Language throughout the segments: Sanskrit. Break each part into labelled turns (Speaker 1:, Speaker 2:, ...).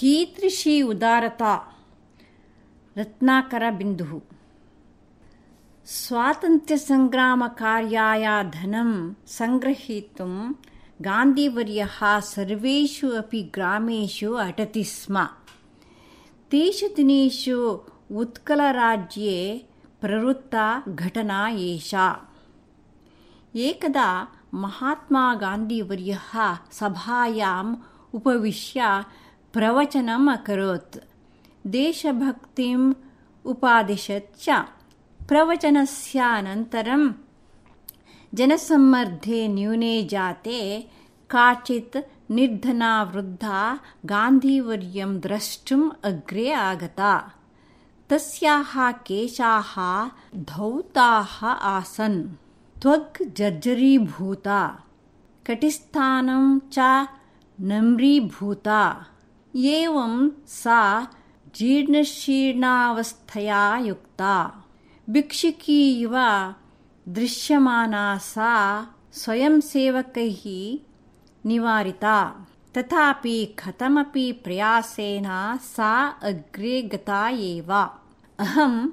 Speaker 1: कीदृशी उदारता रत्नाकरबिन्दुः स्वातन्त्र्यसङ्ग्रामकार्याय धनं सङ्ग्रहीतुं गान्धीवर्यः सर्वेषु अपि ग्रामेषु अटति स्म तेषु दिनेषु उत्कलराज्ये प्रवृत्ता घटना एषा एकदा महात्मा गान्धीवर्यः सभायाम् उपविश्य प्रवचनम् अकरोत्। देशभक्तिम् उपादिशत् च प्रवचनस्यानन्तरं जनसम्मर्दे न्यूने जाते काचित् निर्धना वृद्धा गान्धीवर्यं द्रष्टुम् अग्रे आगता। तस्याः केशाः धौताः आसन्। त्वग् जर्जरीभूता। कटिस्थानं च नम्रीभूता एवं सा जीर्णशीर्णावस्थया युक्ता। भिक्षुकी इव दृश्यमाना सा स्वयंसेवकैः निवारिता। तथापि कथमपि प्रयासेन सा अग्रे गता एव। अहं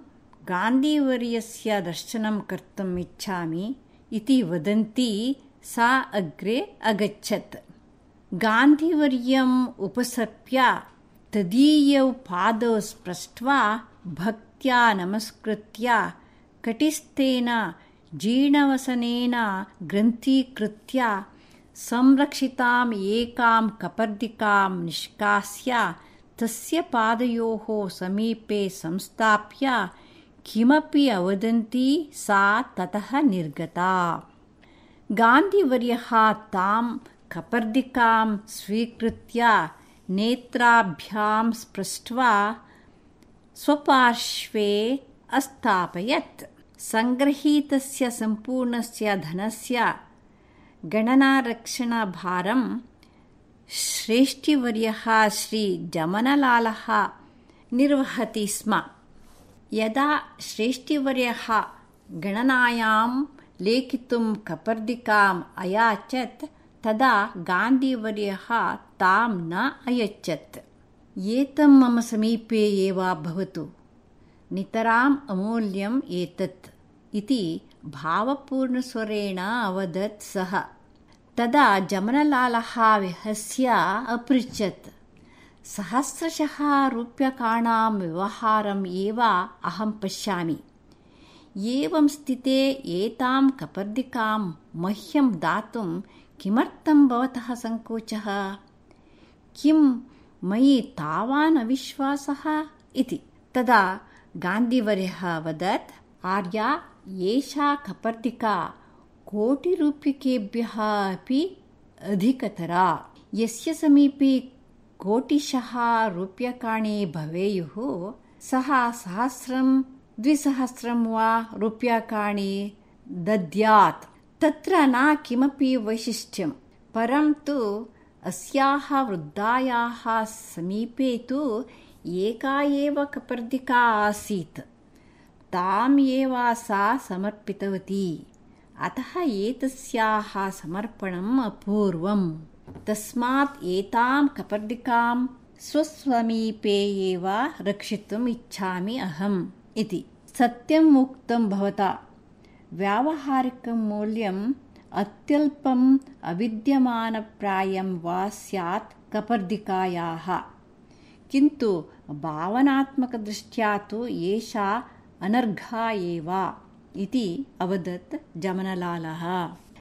Speaker 1: गान्धीवर्यस्य दर्शनं कर्तुम् इच्छामि इति वदन्ती सा अग्रे अगच्छत् गान्धीवर्यम् उपसर्प्य तदीयौ पादौ स्पृष्ट्वा भक्त्या नमस्कृत्य कटिस्थेन जीर्णवसनेन ग्रन्थीकृत्य संरक्षिताम् एकां कपर्दिकां निष्कास्य तस्य पादयोः समीपे संस्थाप्य किमपि अवदन्ती सा ततः निर्गता। गान्धीवर्यः तां कपर्दिकां स्वीकृत्य नेत्राभ्यां स्पृष्ट्वा स्वपार्श्वे अस्थापयत्। सङ्गृहीतस्य सम्पूर्णस्य धनस्य गणनारक्षणभारं श्रेष्ठिवर्यः श्रीजमनलालः निर्वहति स्म। यदा श्रेष्ठिवर्यः गणनायां लेखितुं कपर्दिकाम् अयाचत् तदा गान्धीवर्यः तां न अयच्छत्। एतं मम समीपे एव भवतु। नितराम् अमूल्यम् एतत् इति भावपूर्णस्वरेण अवदत् सः। तदा जमनलालः विहस्य अपृच्छत्। सहस्रशः रूप्यकाणां व्यवहारम् एव अहं पश्यामि। एवं स्थिते एतां कपर्दिकां मह्यं दातुं किमर्थं भवतः सङ्कोचः? किं मयि तावान् अविश्वासः इति? तदा गान्धीवर्यः अवदत् आर्या एषा कपर्दिका कोटिरूप्यकेभ्यः अपि अधिकतरा। यस्य समीपे कोटिशः रूप्यकाणि भवेयुः सः सहस्रं द्विसहस्रं वा रूप्यकाणि दद्यात् तत्र न किमपि वैशिष्ट्यं परन्तु अस्याः वृद्धायाः समीपे तु एका एव कपर्दिका आसीत्। ताम् एव सा समर्पितवती। अतः एतस्याः समर्पणम् अपूर्वम्। तस्मात् एतां कपर्दिकां स्वसमीपे एव रक्षितुम् इच्छामि अहम् इति। सत्यम् उक्तं भवता व्यावहारिकं मूल्यम् अत्यल्पम् अविद्यमानप्रायं वा स्यात् कपर्दिकायाः। किन्तु भावनात्मकदृष्ट्या तु एषा अनर्घा एव इति अवदत् जमनलालः